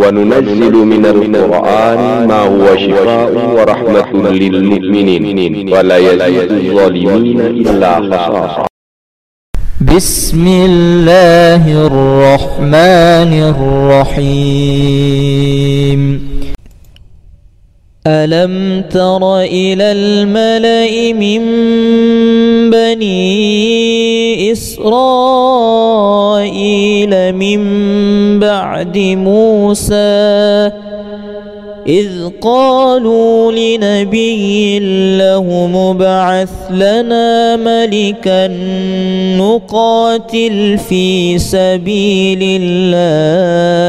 وننزل من القرآن ما هو شفاء ورحمة للمؤمنين ولا يزيد الظالمين إلا خسارا بسم الله الرحمن الرحيم. ألم تر إلى الملأ من بني إسرائيل من بعد موسى إذ قالوا لنبي له مبعث لنا ملكا نقاتل في سبيل الله.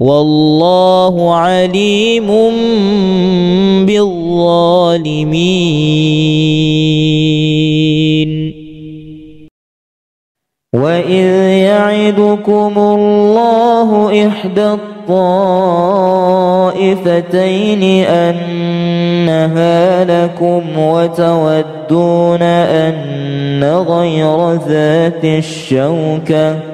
والله عليم بالظالمين. وإذ يعدكم الله إحدى الطائفتين أنها لكم وتودون أن غير ذات الشوكة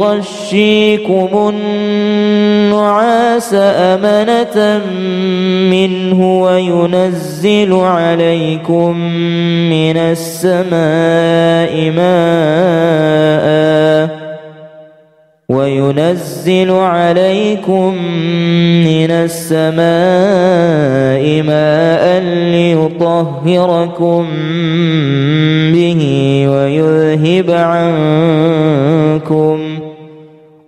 يغشيكم النعاس أمنة منه وينزل عليكم من السماء ماء وينزل عليكم من السماء ماء ليطهركم به ويذهب عنكم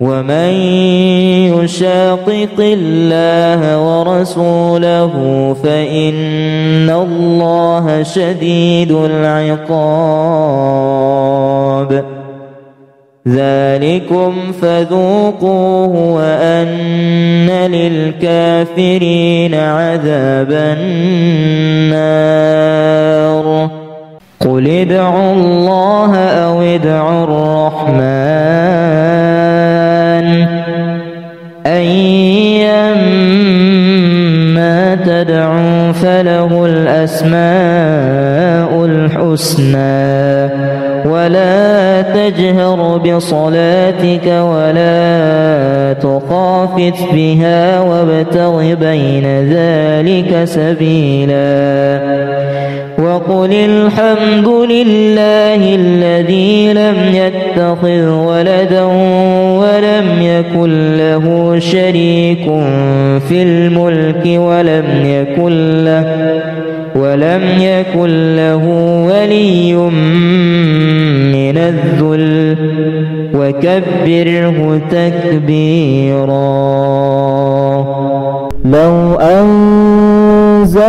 ومن يشاقق الله ورسوله فإن الله شديد العقاب. ذلكم فذوقوه وأن للكافرين عذاب النار. قل ادعوا الله أو ادعوا الرحمن. أيما تدعوا فله الأسماء الحسنى ولا تجهر بصلاتك ولا تخافت بها وابتغ بين ذلك سبيلا وقل الحمد لله الذي لم يتخذ ولدا يكن له شريك في الملك ولم يكن له ولم يكن له ولي من الذل. وكبره تكبيرا. لو أنزلنا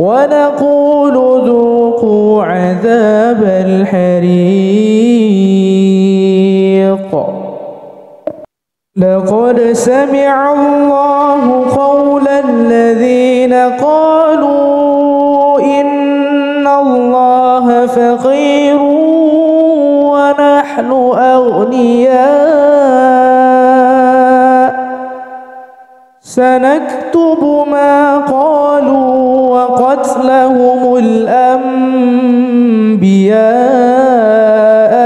ونقول ذوقوا عذاب الحريق. لقد سمع الله قول الذين قالوا إن الله فقير ونحن أغنياء. سنكتب ما قالوا وقتلهم الأنبياء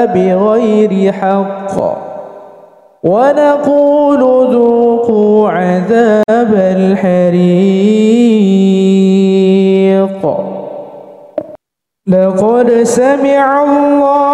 بغير حق. ونقول ذوقوا عذاب الحريق. لقد سمع الله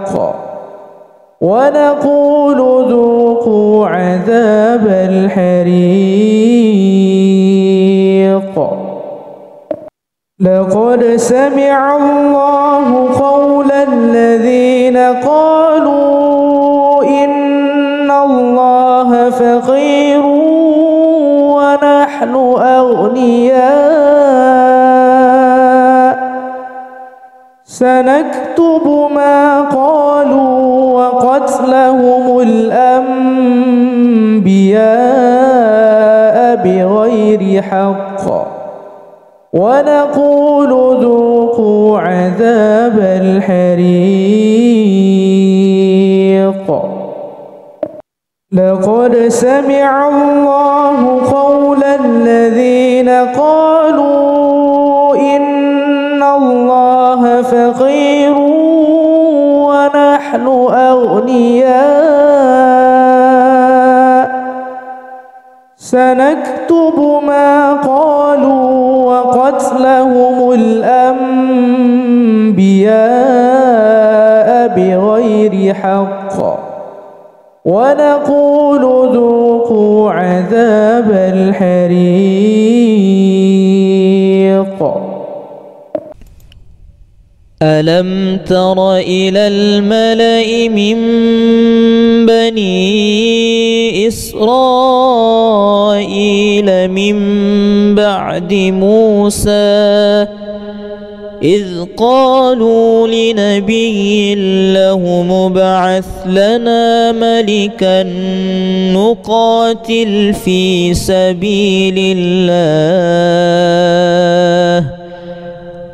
ونقول ذوقوا عذاب الحريق. لقد سمع الله قول الذين قالوا إن الله فقير ونحن أغنياء. سنكتب ما قالوا حق ونقول ذوقوا عذاب الحريق. لقد سمع الله قول الذين قالوا إن الله فقير ونحن أغنياء سنكتب ما قالوا وقتلهم الأنبياء بغير حق. ونقول ذوقوا عذاب الحريق. ألم تر إلى الملأ من بني إسرائيل من بعد موسى إذ قالوا لنبي له مبعث لنا ملكا نقاتل في سبيل الله.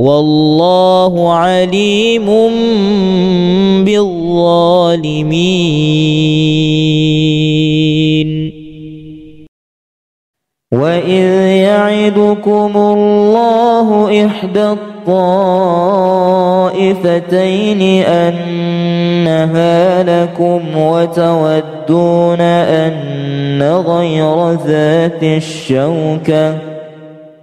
والله عليم بالظالمين. وإذ يعدكم الله إحدى الطائفتين أنها لكم وتودون أن غير ذات الشوكة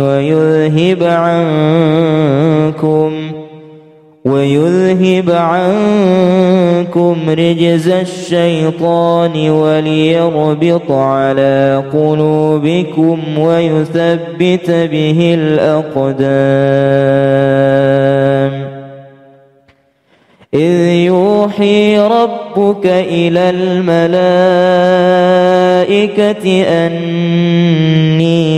ويذهب عنكم ويذهب عنكم رجز الشيطان وليربط على قلوبكم ويثبت به الأقدام. إذ يوحي ربك إلى الملائكة أني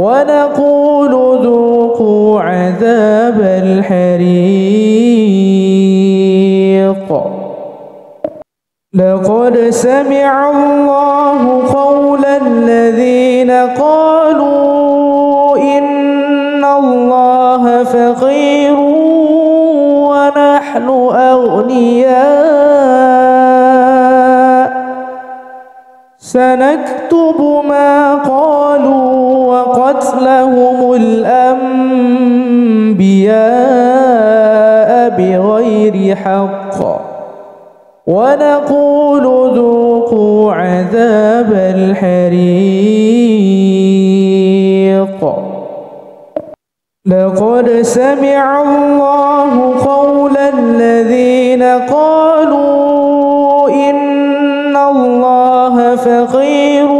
ونقول ذوقوا عذاب الحريق. لقد سمع الله قول الذين قالوا إن الله فقير ونحن أغنياء. سنكتب ما قالوا وقتلهم الأنبياء بغير حق. ونقول ذوقوا عذاب الحريق. لقد سمع الله قول الذين قالوا إن الله فقير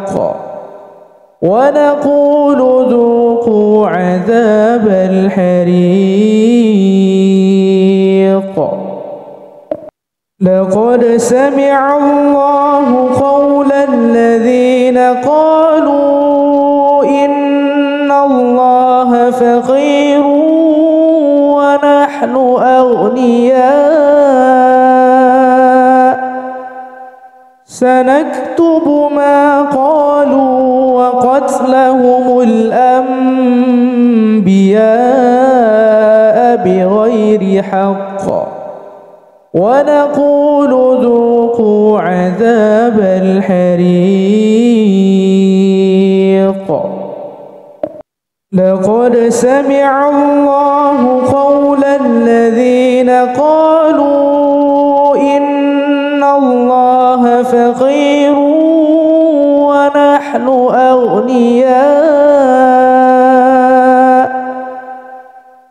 ونقول ذوقوا عذاب الحريق. لقد سمع الله قول الذين قالوا إن الله فقير ونحن أغنياء. سنكتب ما قالوا وقتلهم الأنبياء بغير حق. ونقول ذوقوا عذاب الحريق. لقد سمع الله قول الذين قالوا إن الله فقير. ونحن أغنياء.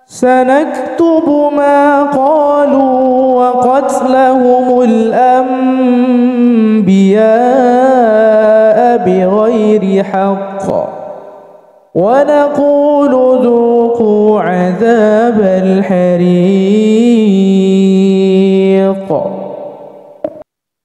سنكتب ما قالوا وقتلهم الأنبياء بغير حق. ونقول ذوقوا عذاب الحريق.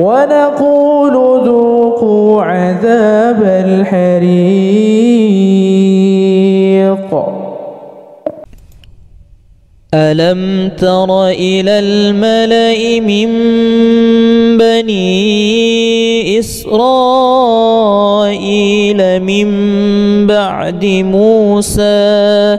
ونقول ذوقوا عذاب الحريق. ألم تر إلى الملأ من بني إسرائيل من بعد موسى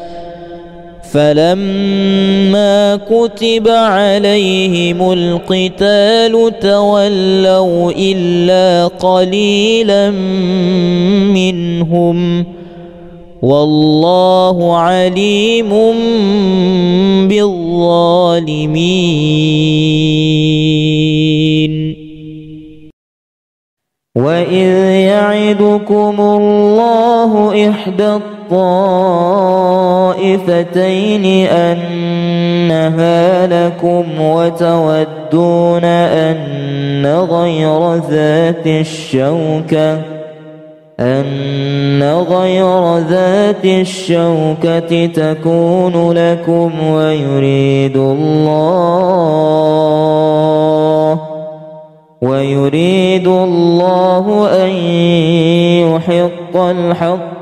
فلما كتب عليهم القتال تولوا إلا قليلا منهم والله عليم بالظالمين. وإذ يعدكم الله إحدى الطائفتين أنها لكم وتودون أن غير ذات الشوكة أن غير ذات الشوكة تكون لكم ويريد الله ويريد الله أن يحق الحق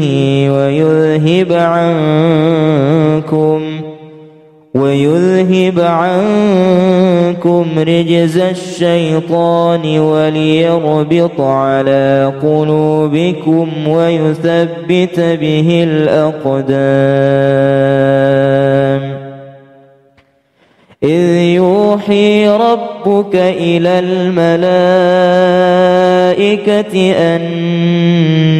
به ويذهب عنكم ويذهب عنكم رجز الشيطان وليربط على قلوبكم ويثبت به الأقدام. إذ يوحي ربك إلى الملائكة أني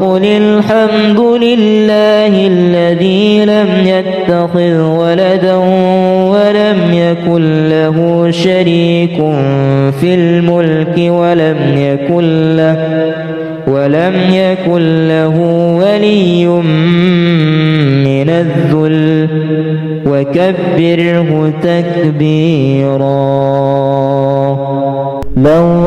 وقل الحمد لله الذي لم يتخذ ولدا ولم يكن له شريك في الملك ولم يكن له ولم يكن له ولي من الذل وكبره تكبيرا لو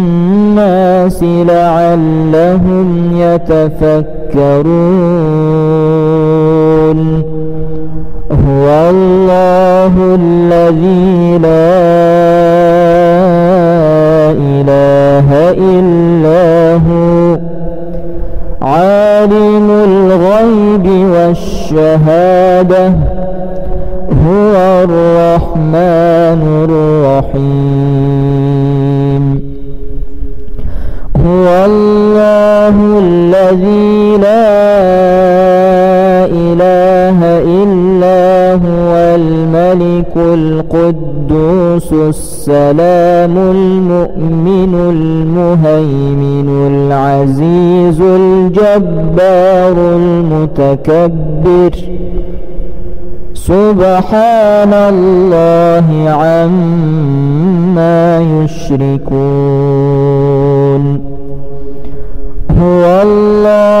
لعلهم يتفكرون. هو الله الذي لا السلام المؤمن المهيمن العزيز الجبار المتكبر. سبحان الله عما يشركون. هو الله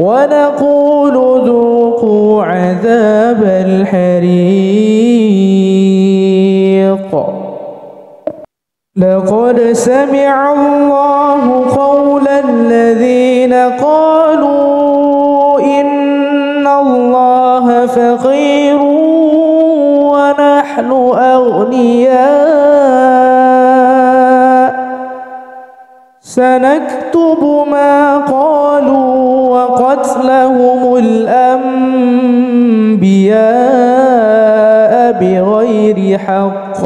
ونقول ذوقوا عذاب الحريق. لقد سمع الله قول الذين قالوا إن الله فقير ونحن أغنياء. سنكتب ما قالوا وقتلهم الأنبياء بغير حق.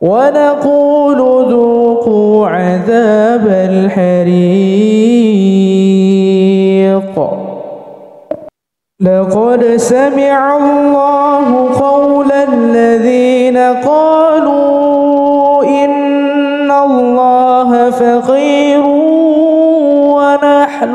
ونقول ذوقوا عذاب الحريق. لقد سمع الله قول الذين قالوا إن الله فقير ونحن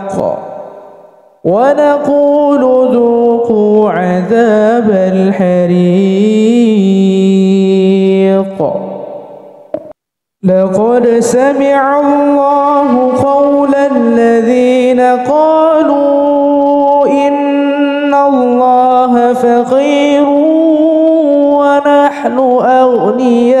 ونقول ذوقوا عذاب الحريق. لقد سمع الله قول الذين قالوا إن الله فقير ونحن أغنياء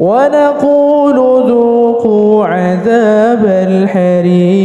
ونقول ذوقوا عذاب الحريق.